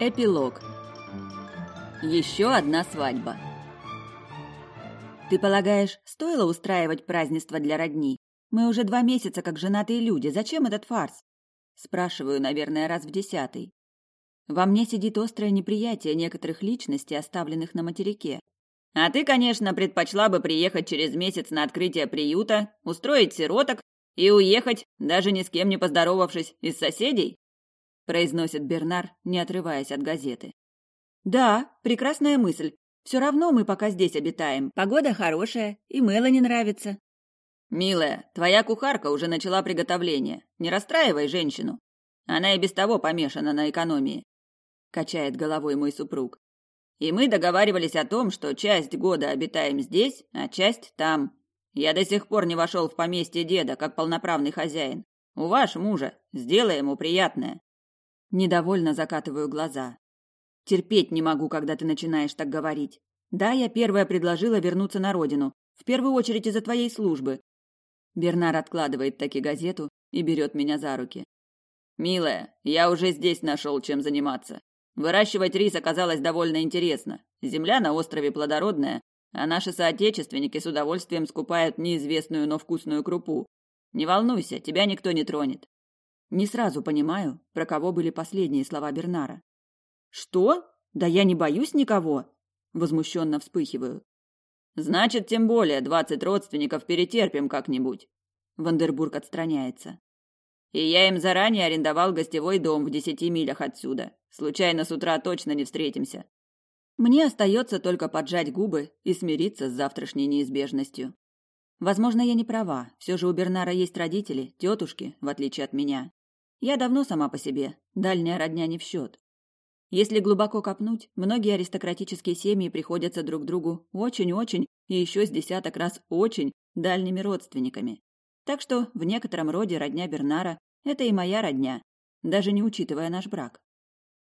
Эпилог. Еще одна свадьба. Ты полагаешь, стоило устраивать празднество для родни? Мы уже два месяца как женатые люди. Зачем этот фарс? Спрашиваю, наверное, раз в десятый. Во мне сидит острое неприятие некоторых личностей, оставленных на материке. А ты, конечно, предпочла бы приехать через месяц на открытие приюта, устроить сироток и уехать, даже ни с кем не поздоровавшись, из соседей? Произносит Бернар, не отрываясь от газеты. Да, прекрасная мысль. Все равно мы пока здесь обитаем. Погода хорошая, и Мелани нравится. Милая, твоя кухарка уже начала приготовление. Не расстраивай женщину. Она и без того помешана на экономии. Качает головой мой супруг. И мы договаривались о том, что часть года обитаем здесь, а часть там. Я до сих пор не вошел в поместье деда, как полноправный хозяин. У ваш мужа. Сделай ему приятное. Недовольно закатываю глаза. Терпеть не могу, когда ты начинаешь так говорить. Да, я первая предложила вернуться на родину, в первую очередь из-за твоей службы. Бернар откладывает таки газету и берет меня за руки. Милая, я уже здесь нашел, чем заниматься. Выращивать рис оказалось довольно интересно. Земля на острове плодородная, а наши соотечественники с удовольствием скупают неизвестную, но вкусную крупу. Не волнуйся, тебя никто не тронет. Не сразу понимаю, про кого были последние слова Бернара. Что? Да я не боюсь никого, возмущенно вспыхиваю. Значит, тем более двадцать родственников перетерпим как-нибудь. Вандербург отстраняется. И я им заранее арендовал гостевой дом в десяти милях отсюда. Случайно с утра точно не встретимся. Мне остается только поджать губы и смириться с завтрашней неизбежностью. Возможно, я не права. Все же у Бернара есть родители, тетушки, в отличие от меня. Я давно сама по себе, дальняя родня не в счет. Если глубоко копнуть, многие аристократические семьи приходятся друг другу очень-очень и еще с десяток раз очень дальними родственниками. Так что в некотором роде родня Бернара – это и моя родня, даже не учитывая наш брак.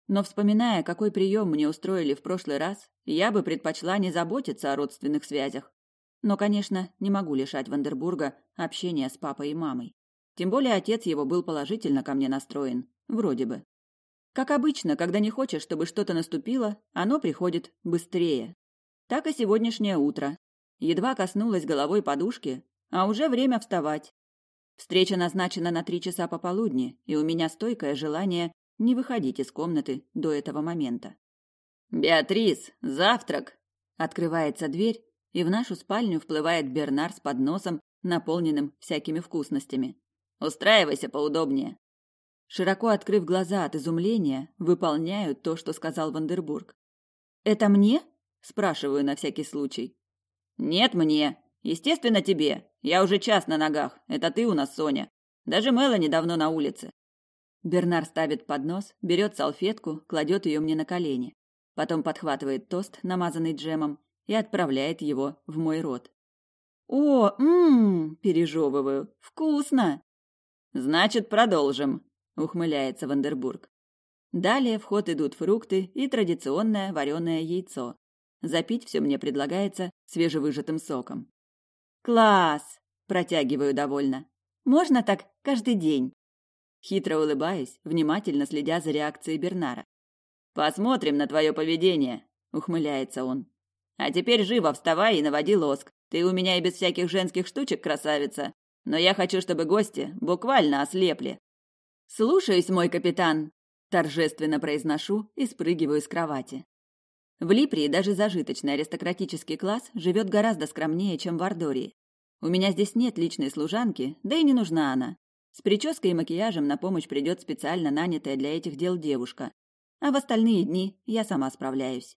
Но вспоминая, какой прием мне устроили в прошлый раз, я бы предпочла не заботиться о родственных связях. Но, конечно, не могу лишать Вандербурга общения с папой и мамой. Тем более отец его был положительно ко мне настроен. Вроде бы. Как обычно, когда не хочешь, чтобы что-то наступило, оно приходит быстрее. Так и сегодняшнее утро. Едва коснулась головой подушки, а уже время вставать. Встреча назначена на три часа пополудни, и у меня стойкое желание не выходить из комнаты до этого момента. «Беатрис, завтрак!» Открывается дверь, и в нашу спальню вплывает Бернар с подносом, наполненным всякими вкусностями. Устраивайся поудобнее. Широко открыв глаза от изумления, выполняю то, что сказал Вандербург. Это мне? спрашиваю на всякий случай. Нет, мне. Естественно, тебе. Я уже час на ногах. Это ты у нас, Соня. Даже Мелани давно на улице. Бернар ставит поднос, берет салфетку, кладет ее мне на колени. Потом подхватывает тост, намазанный джемом, и отправляет его в мой рот. О, мм, пережевываю. Вкусно. Значит, продолжим, ухмыляется Вандербург. Далее в ход идут фрукты и традиционное вареное яйцо. Запить все мне предлагается свежевыжатым соком. Класс, протягиваю довольно. Можно так каждый день. Хитро улыбаясь, внимательно следя за реакцией Бернара. Посмотрим на твое поведение, ухмыляется он. А теперь живо вставай и наводи лоск. Ты у меня и без всяких женских штучек красавица но я хочу, чтобы гости буквально ослепли. Слушаюсь, мой капитан, торжественно произношу и спрыгиваю с кровати. В Липрии даже зажиточный аристократический класс живет гораздо скромнее, чем в Ардории. У меня здесь нет личной служанки, да и не нужна она. С прической и макияжем на помощь придет специально нанятая для этих дел девушка. А в остальные дни я сама справляюсь.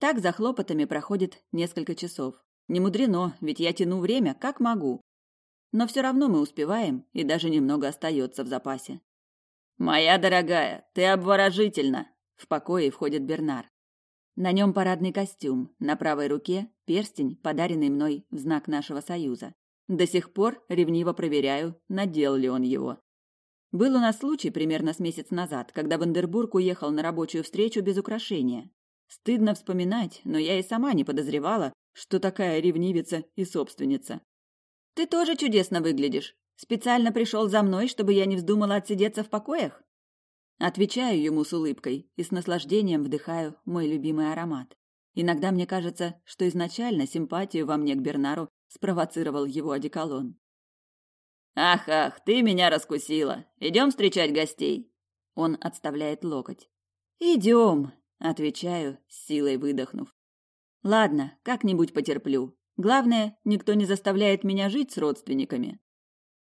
Так за хлопотами проходит несколько часов. Не мудрено, ведь я тяну время как могу. Но все равно мы успеваем, и даже немного остается в запасе. «Моя дорогая, ты обворожительна!» В покое входит Бернар. На нем парадный костюм, на правой руке перстень, подаренный мной в знак нашего союза. До сих пор ревниво проверяю, надел ли он его. Был у нас случай примерно с месяц назад, когда Вандербург уехал на рабочую встречу без украшения. Стыдно вспоминать, но я и сама не подозревала, что такая ревнивица и собственница. Ты тоже чудесно выглядишь. Специально пришел за мной, чтобы я не вздумала отсидеться в покоях? Отвечаю ему с улыбкой и с наслаждением вдыхаю мой любимый аромат. Иногда мне кажется, что изначально симпатию во мне к Бернару спровоцировал его одеколон. «Ах, ах, ты меня раскусила! Идем встречать гостей!» Он отставляет локоть. «Идем!» – отвечаю, с силой выдохнув. «Ладно, как-нибудь потерплю. Главное, никто не заставляет меня жить с родственниками».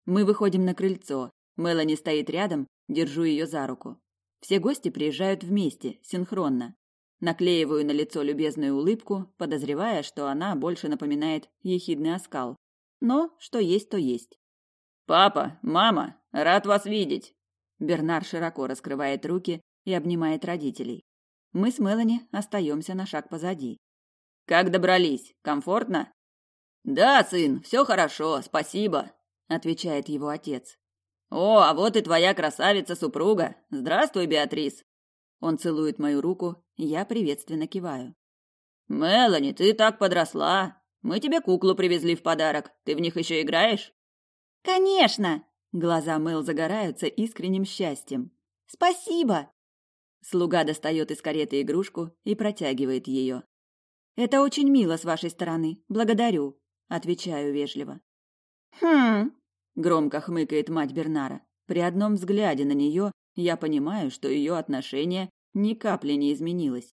Мы выходим на крыльцо. Мелани стоит рядом, держу ее за руку. Все гости приезжают вместе, синхронно. Наклеиваю на лицо любезную улыбку, подозревая, что она больше напоминает ехидный оскал. Но что есть, то есть. «Папа, мама, рад вас видеть!» Бернар широко раскрывает руки и обнимает родителей. Мы с Мелани остаемся на шаг позади. «Как добрались? Комфортно?» «Да, сын, все хорошо, спасибо», — отвечает его отец. «О, а вот и твоя красавица-супруга! Здравствуй, Беатрис!» Он целует мою руку, я приветственно киваю. «Мелани, ты так подросла! Мы тебе куклу привезли в подарок. Ты в них еще играешь?» «Конечно!» Глаза Мэл загораются искренним счастьем. «Спасибо!» Слуга достает из кареты игрушку и протягивает ее. «Это очень мило с вашей стороны. Благодарю», — отвечаю вежливо. «Хм...» — громко хмыкает мать Бернара. При одном взгляде на нее я понимаю, что ее отношение ни капли не изменилось.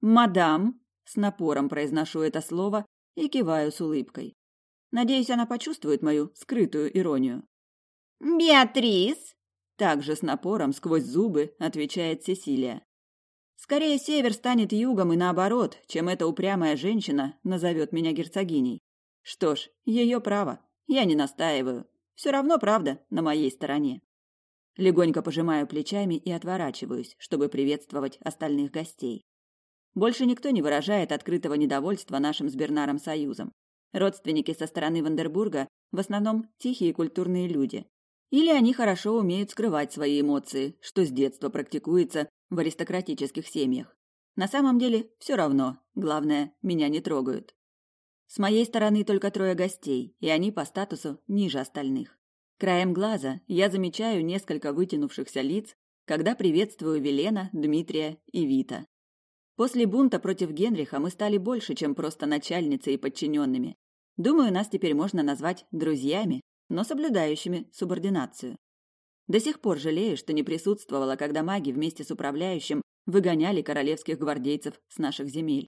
«Мадам!» — с напором произношу это слово и киваю с улыбкой. Надеюсь, она почувствует мою скрытую иронию. «Беатрис!» Также с напором сквозь зубы отвечает Сесилия. Скорее север станет югом и наоборот, чем эта упрямая женщина назовет меня герцогиней. Что ж, ее право. Я не настаиваю. Все равно правда на моей стороне. Легонько пожимаю плечами и отворачиваюсь, чтобы приветствовать остальных гостей. Больше никто не выражает открытого недовольства нашим с Бернаром союзом. Родственники со стороны Вандербурга в основном тихие культурные люди, или они хорошо умеют скрывать свои эмоции, что с детства практикуется в аристократических семьях. На самом деле все равно, главное, меня не трогают. С моей стороны только трое гостей, и они по статусу ниже остальных. Краем глаза я замечаю несколько вытянувшихся лиц, когда приветствую Велена, Дмитрия и Вита. После бунта против Генриха мы стали больше, чем просто начальницей и подчиненными. Думаю, нас теперь можно назвать друзьями, но соблюдающими субординацию. До сих пор жалею, что не присутствовала, когда маги вместе с управляющим выгоняли королевских гвардейцев с наших земель.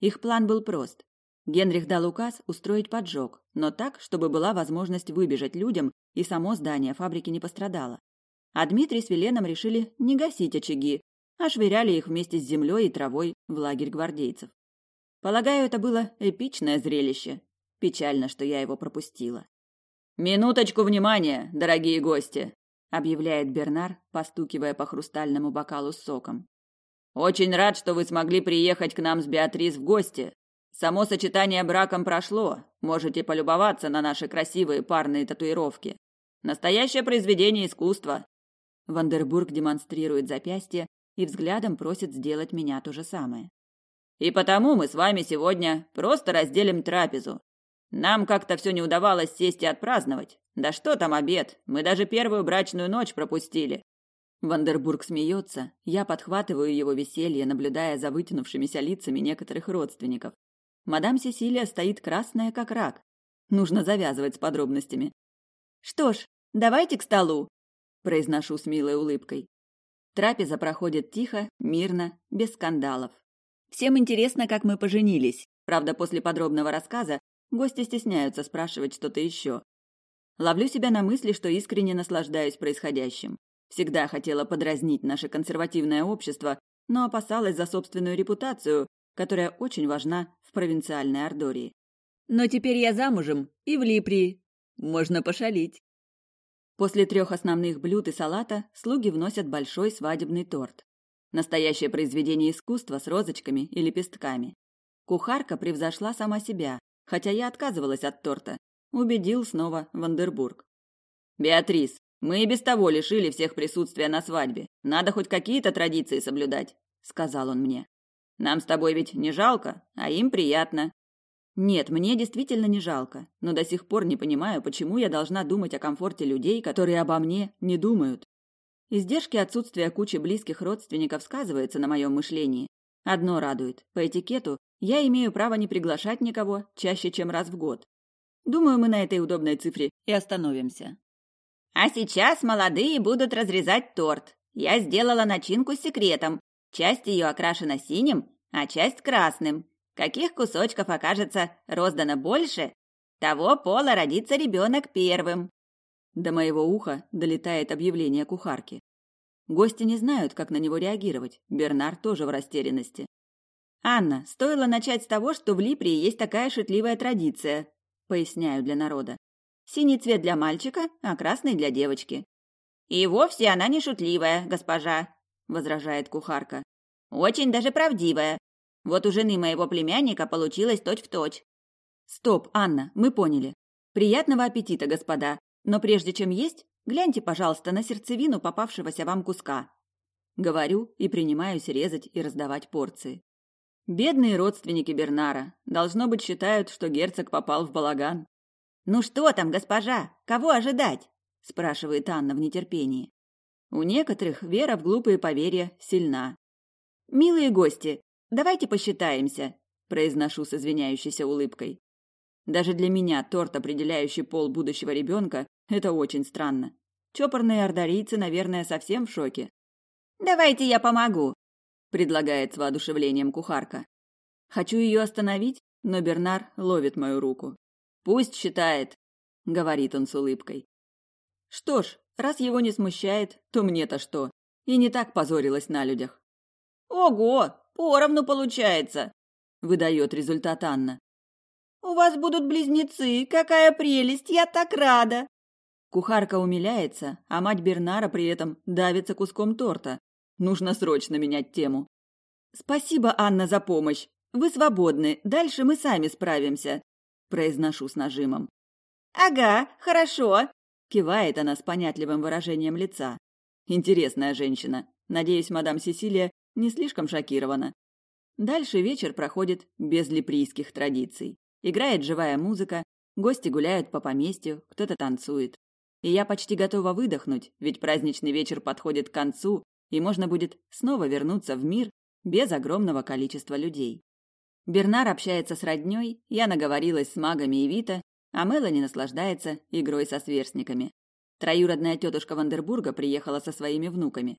Их план был прост. Генрих дал указ устроить поджог, но так, чтобы была возможность выбежать людям, и само здание фабрики не пострадало. А Дмитрий с Веленом решили не гасить очаги, а швыряли их вместе с землей и травой в лагерь гвардейцев. Полагаю, это было эпичное зрелище. Печально, что я его пропустила. «Минуточку внимания, дорогие гости!» – объявляет Бернар, постукивая по хрустальному бокалу с соком. «Очень рад, что вы смогли приехать к нам с Беатрис в гости. Само сочетание браком прошло. Можете полюбоваться на наши красивые парные татуировки. Настоящее произведение искусства!» Вандербург демонстрирует запястье и взглядом просит сделать меня то же самое. «И потому мы с вами сегодня просто разделим трапезу. Нам как-то все не удавалось сесть и отпраздновать. Да что там обед? Мы даже первую брачную ночь пропустили. Вандербург смеется, я подхватываю его веселье, наблюдая за вытянувшимися лицами некоторых родственников. Мадам Сесилия стоит красная, как рак. Нужно завязывать с подробностями. «Что ж, давайте к столу», – произношу с милой улыбкой. Трапеза проходит тихо, мирно, без скандалов. Всем интересно, как мы поженились. Правда, после подробного рассказа Гости стесняются спрашивать что-то еще. Ловлю себя на мысли, что искренне наслаждаюсь происходящим. Всегда хотела подразнить наше консервативное общество, но опасалась за собственную репутацию, которая очень важна в провинциальной Ордории. Но теперь я замужем и в Липрии. Можно пошалить. После трех основных блюд и салата слуги вносят большой свадебный торт. Настоящее произведение искусства с розочками и лепестками. Кухарка превзошла сама себя, хотя я отказывалась от торта. Убедил снова Вандербург. «Беатрис, мы и без того лишили всех присутствия на свадьбе. Надо хоть какие-то традиции соблюдать», — сказал он мне. «Нам с тобой ведь не жалко, а им приятно». Нет, мне действительно не жалко, но до сих пор не понимаю, почему я должна думать о комфорте людей, которые обо мне не думают. Издержки отсутствия кучи близких родственников сказываются на моем мышлении. Одно радует. По этикету я имею право не приглашать никого чаще, чем раз в год. Думаю, мы на этой удобной цифре и остановимся. А сейчас молодые будут разрезать торт. Я сделала начинку с секретом. Часть ее окрашена синим, а часть красным. Каких кусочков окажется роздано больше, того пола родится ребенок первым. До моего уха долетает объявление кухарки. Гости не знают, как на него реагировать. Бернар тоже в растерянности. «Анна, стоило начать с того, что в Липрии есть такая шутливая традиция», поясняю для народа. «Синий цвет для мальчика, а красный для девочки». «И вовсе она не шутливая, госпожа», — возражает кухарка. «Очень даже правдивая. Вот у жены моего племянника получилось точь-в-точь». «Стоп, Анна, мы поняли. Приятного аппетита, господа. Но прежде чем есть, гляньте, пожалуйста, на сердцевину попавшегося вам куска». Говорю и принимаюсь резать и раздавать порции. Бедные родственники Бернара, должно быть, считают, что герцог попал в балаган. «Ну что там, госпожа? Кого ожидать?» – спрашивает Анна в нетерпении. У некоторых вера в глупые поверья сильна. «Милые гости, давайте посчитаемся», – произношу с извиняющейся улыбкой. Даже для меня торт, определяющий пол будущего ребенка, это очень странно. Чопорные ордарийцы, наверное, совсем в шоке. «Давайте я помогу», – предлагает с воодушевлением кухарка. Хочу ее остановить, но Бернар ловит мою руку. «Пусть считает», – говорит он с улыбкой. Что ж, раз его не смущает, то мне-то что? И не так позорилась на людях. «Ого, поровну получается», – выдает результат Анна. «У вас будут близнецы, какая прелесть, я так рада!» Кухарка умиляется, а мать Бернара при этом давится куском торта. Нужно срочно менять тему. «Спасибо, Анна, за помощь. Вы свободны, дальше мы сами справимся», – произношу с нажимом. «Ага, хорошо», – кивает она с понятливым выражением лица. Интересная женщина. Надеюсь, мадам Сесилия не слишком шокирована. Дальше вечер проходит без липрийских традиций. Играет живая музыка, гости гуляют по поместью, кто-то танцует. И я почти готова выдохнуть, ведь праздничный вечер подходит к концу, и можно будет снова вернуться в мир без огромного количества людей. Бернар общается с роднёй, я наговорилась с магами и Вита, а Мелани наслаждается игрой со сверстниками. Троюродная тетушка Вандербурга приехала со своими внуками.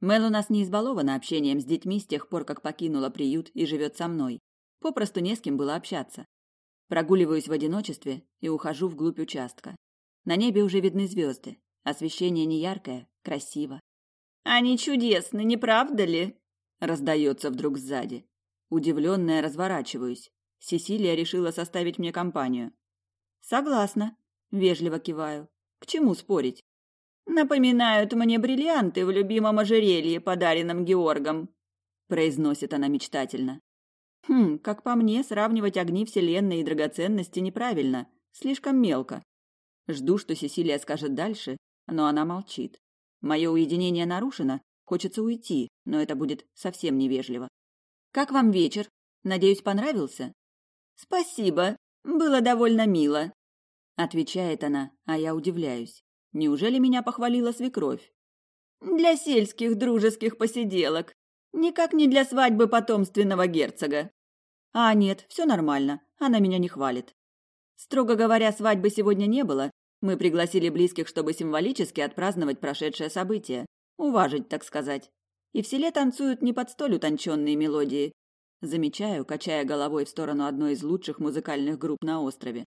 Мел у нас не избалована общением с детьми с тех пор, как покинула приют и живет со мной. Попросту не с кем было общаться. Прогуливаюсь в одиночестве и ухожу вглубь участка. На небе уже видны звезды. Освещение неяркое, красиво. «Они чудесны, не правда ли?» Раздается вдруг сзади. Удивленная разворачиваюсь. Сесилия решила составить мне компанию. «Согласна», — вежливо киваю. «К чему спорить?» «Напоминают мне бриллианты в любимом ожерелье, подаренном Георгом», — произносит она мечтательно. Хм, как по мне, сравнивать огни Вселенной и драгоценности неправильно, слишком мелко. Жду, что Сесилия скажет дальше, но она молчит. Мое уединение нарушено, хочется уйти, но это будет совсем невежливо. «Как вам вечер? Надеюсь, понравился?» «Спасибо, было довольно мило», — отвечает она, а я удивляюсь. Неужели меня похвалила свекровь? «Для сельских дружеских посиделок. Никак не для свадьбы потомственного герцога. А, нет, все нормально, она меня не хвалит. Строго говоря, свадьбы сегодня не было. Мы пригласили близких, чтобы символически отпраздновать прошедшее событие. Уважить, так сказать. И в селе танцуют не под столь утонченные мелодии. Замечаю, качая головой в сторону одной из лучших музыкальных групп на острове.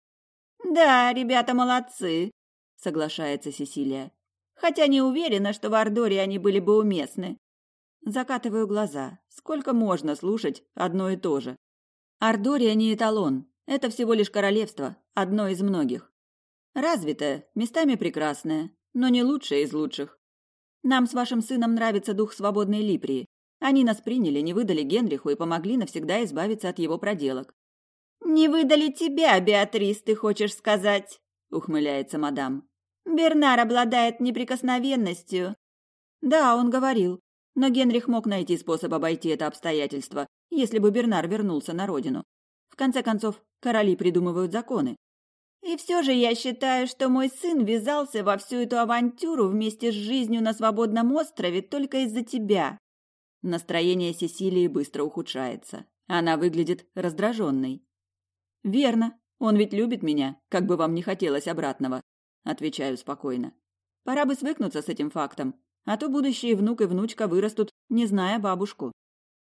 «Да, ребята молодцы», — соглашается Сесилия. «Хотя не уверена, что в Ардоре они были бы уместны. Закатываю глаза. Сколько можно слушать одно и то же? Ардория не эталон. Это всего лишь королевство, одно из многих. Развитое, местами прекрасное, но не лучшее из лучших. Нам с вашим сыном нравится дух свободной Липрии. Они нас приняли, не выдали Генриху и помогли навсегда избавиться от его проделок. «Не выдали тебя, Беатрис, ты хочешь сказать?» — ухмыляется мадам. «Бернар обладает неприкосновенностью». «Да, он говорил. Но Генрих мог найти способ обойти это обстоятельство, если бы Бернар вернулся на родину. В конце концов, короли придумывают законы. И все же я считаю, что мой сын ввязался во всю эту авантюру вместе с жизнью на свободном острове только из-за тебя. Настроение Сесилии быстро ухудшается. Она выглядит раздраженной. Верно, он ведь любит меня, как бы вам не хотелось обратного, отвечаю спокойно. Пора бы свыкнуться с этим фактом, а то будущие внук и внучка вырастут, не зная бабушку.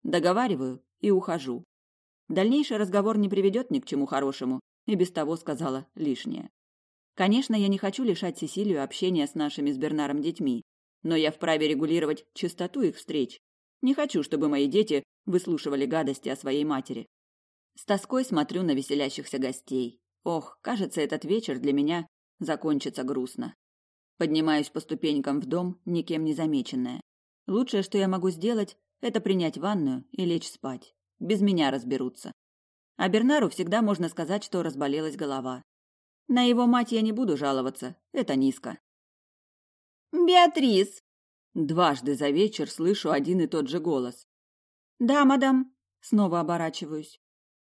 Договариваю и ухожу. Дальнейший разговор не приведет ни к чему хорошему, и без того сказала лишнее. Конечно, я не хочу лишать Сесилию общения с нашими с Бернаром детьми, но я вправе регулировать частоту их встреч. Не хочу, чтобы мои дети выслушивали гадости о своей матери. С тоской смотрю на веселящихся гостей. Ох, кажется, этот вечер для меня закончится грустно. Поднимаюсь по ступенькам в дом, никем не замеченная. Лучшее, что я могу сделать, это принять ванную и лечь спать. Без меня разберутся. А Бернару всегда можно сказать, что разболелась голова. На его мать я не буду жаловаться, это низко. «Беатрис!» Дважды за вечер слышу один и тот же голос. «Да, мадам!» Снова оборачиваюсь.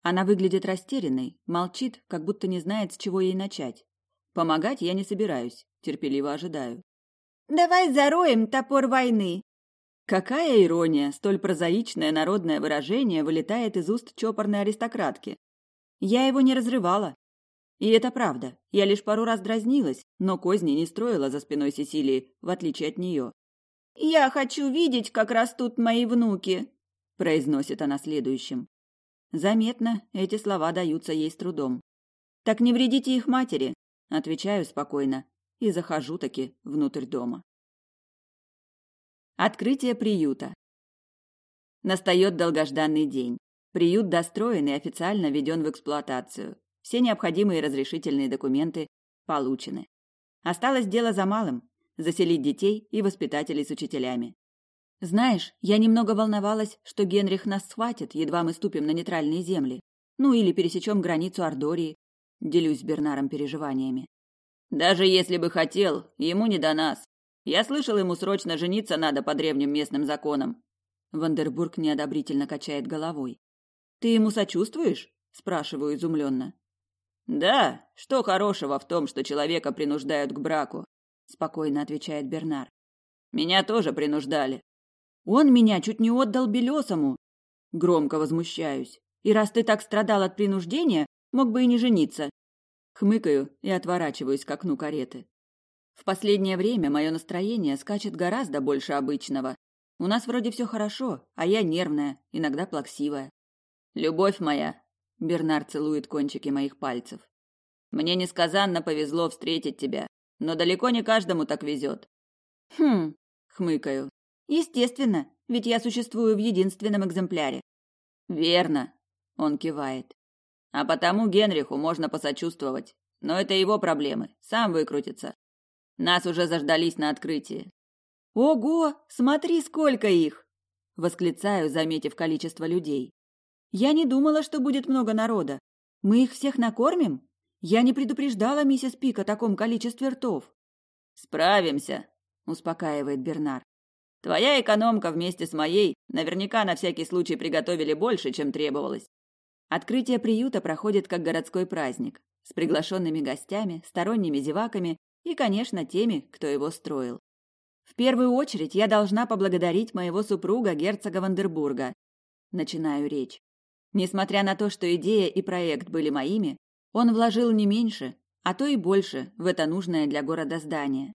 Она выглядит растерянной, молчит, как будто не знает, с чего ей начать. Помогать я не собираюсь, терпеливо ожидаю. «Давай зароем топор войны!» Какая ирония, столь прозаичное народное выражение вылетает из уст чопорной аристократки. Я его не разрывала. И это правда. Я лишь пару раз дразнилась, но козни не строила за спиной Сесилии, в отличие от нее. «Я хочу видеть, как растут мои внуки», – произносит она следующим. Заметно, эти слова даются ей с трудом. «Так не вредите их матери», – отвечаю спокойно и захожу таки внутрь дома. Открытие приюта. Настает долгожданный день. Приют достроен и официально введен в эксплуатацию. Все необходимые разрешительные документы получены. Осталось дело за малым – заселить детей и воспитателей с учителями. Знаешь, я немного волновалась, что Генрих нас схватит, едва мы ступим на нейтральные земли. Ну или пересечем границу Ордории. Делюсь с Бернаром переживаниями. Даже если бы хотел, ему не до нас. Я слышал, ему срочно жениться надо по древним местным законам. Вандербург неодобрительно качает головой. Ты ему сочувствуешь? спрашиваю изумленно. Да, что хорошего в том, что человека принуждают к браку? спокойно отвечает Бернар. Меня тоже принуждали. Он меня чуть не отдал белесому. Громко возмущаюсь. И раз ты так страдал от принуждения, мог бы и не жениться. Хмыкаю и отворачиваюсь к окну кареты. В последнее время мое настроение скачет гораздо больше обычного. У нас вроде все хорошо, а я нервная, иногда плаксивая. Любовь моя, Бернар целует кончики моих пальцев. Мне несказанно повезло встретить тебя, но далеко не каждому так везет. Хм, хмыкаю. Естественно, ведь я существую в единственном экземпляре. Верно, он кивает. А потому Генриху можно посочувствовать, но это его проблемы, сам выкрутится. Нас уже заждались на открытии. Ого, смотри, сколько их! восклицаю, заметив количество людей. Я не думала, что будет много народа. Мы их всех накормим? Я не предупреждала миссис Пик о таком количестве ртов. Справимся, успокаивает Бернар. Твоя экономка вместе с моей наверняка на всякий случай приготовили больше, чем требовалось. Открытие приюта проходит как городской праздник, с приглашенными гостями, сторонними зеваками и, конечно, теми, кто его строил. В первую очередь я должна поблагодарить моего супруга, герцога Вандербурга. Начинаю речь. Несмотря на то, что идея и проект были моими, он вложил не меньше, а то и больше в это нужное для города здание.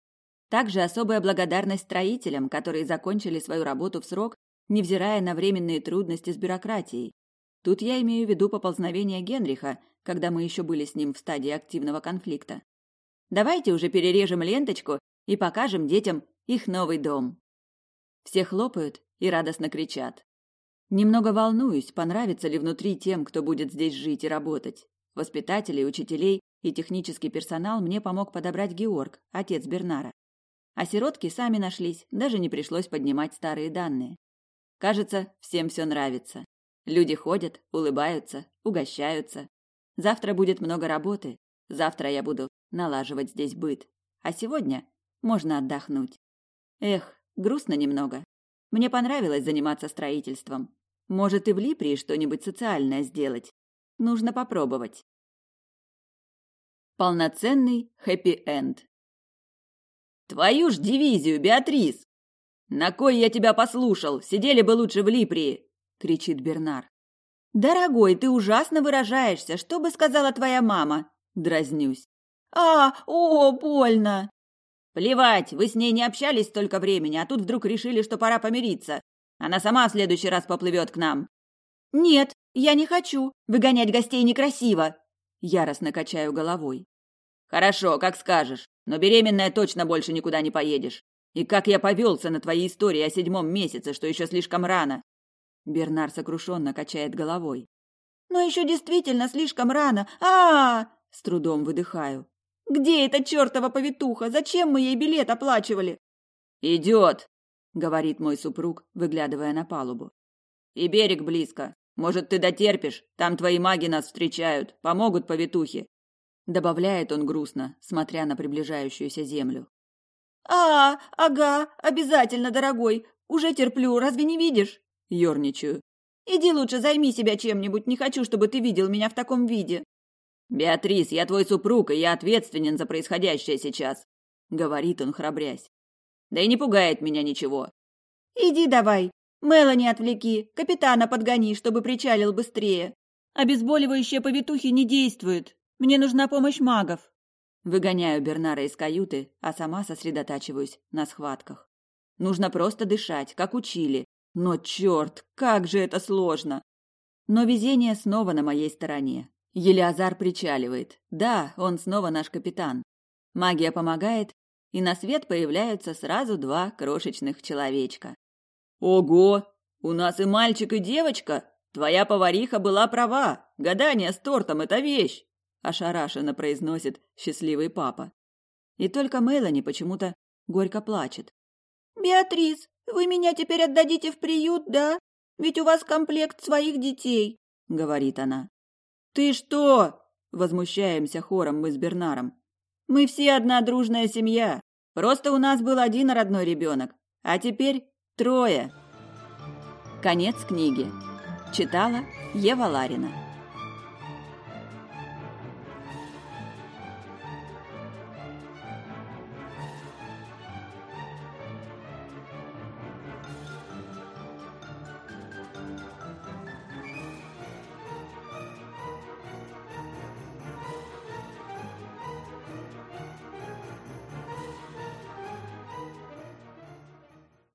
Также особая благодарность строителям, которые закончили свою работу в срок, невзирая на временные трудности с бюрократией. Тут я имею в виду поползновение Генриха, когда мы еще были с ним в стадии активного конфликта. Давайте уже перережем ленточку и покажем детям их новый дом. Все хлопают и радостно кричат. Немного волнуюсь, понравится ли внутри тем, кто будет здесь жить и работать. Воспитателей, учителей и технический персонал мне помог подобрать Георг, отец Бернара. А сиротки сами нашлись, даже не пришлось поднимать старые данные. Кажется, всем все нравится. Люди ходят, улыбаются, угощаются. Завтра будет много работы. Завтра я буду налаживать здесь быт. А сегодня можно отдохнуть. Эх, грустно немного. Мне понравилось заниматься строительством. Может, и в Липрии что-нибудь социальное сделать. Нужно попробовать. Полноценный хэппи-энд. «Твою ж дивизию, Беатрис! На кой я тебя послушал? Сидели бы лучше в Липрии!» — кричит Бернар. «Дорогой, ты ужасно выражаешься. Что бы сказала твоя мама?» — дразнюсь. «А, о, больно!» «Плевать, вы с ней не общались столько времени, а тут вдруг решили, что пора помириться. Она сама в следующий раз поплывет к нам». «Нет, я не хочу. Выгонять гостей некрасиво!» Яростно качаю головой. Хорошо, как скажешь, но беременная точно больше никуда не поедешь. И как я повелся на твои истории о седьмом месяце, что еще слишком рано. Бернар сокрушенно качает головой. Но еще действительно слишком рано. А, -а, -а, с трудом выдыхаю. Где эта чертова повитуха? Зачем мы ей билет оплачивали? Идет, говорит мой супруг, выглядывая на палубу. И берег близко. Может, ты дотерпишь? Там твои маги нас встречают, помогут повитухе. Добавляет он грустно, смотря на приближающуюся землю. А, ага, обязательно, дорогой. Уже терплю, разве не видишь? Ёрничаю. Иди лучше займи себя чем-нибудь, не хочу, чтобы ты видел меня в таком виде. Беатрис, я твой супруг, и я ответственен за происходящее сейчас, говорит он, храбрясь. Да и не пугает меня ничего. Иди давай, Мелани отвлеки, капитана подгони, чтобы причалил быстрее. Обезболивающие повитухи не действуют. Мне нужна помощь магов. Выгоняю Бернара из каюты, а сама сосредотачиваюсь на схватках. Нужно просто дышать, как учили. Но черт, как же это сложно! Но везение снова на моей стороне. Елиазар причаливает. Да, он снова наш капитан. Магия помогает, и на свет появляются сразу два крошечных человечка. Ого! У нас и мальчик, и девочка. Твоя повариха была права. Гадание с тортом это вещь, ошарашенно произносит счастливый папа. И только Мелани почему-то горько плачет. Беатрис, вы меня теперь отдадите в приют, да? Ведь у вас комплект своих детей, говорит она. Ты что? возмущаемся хором мы с Бернаром. Мы все одна дружная семья. Просто у нас был один родной ребенок, а теперь Трое. Конец книги. Читала Ева Ларина.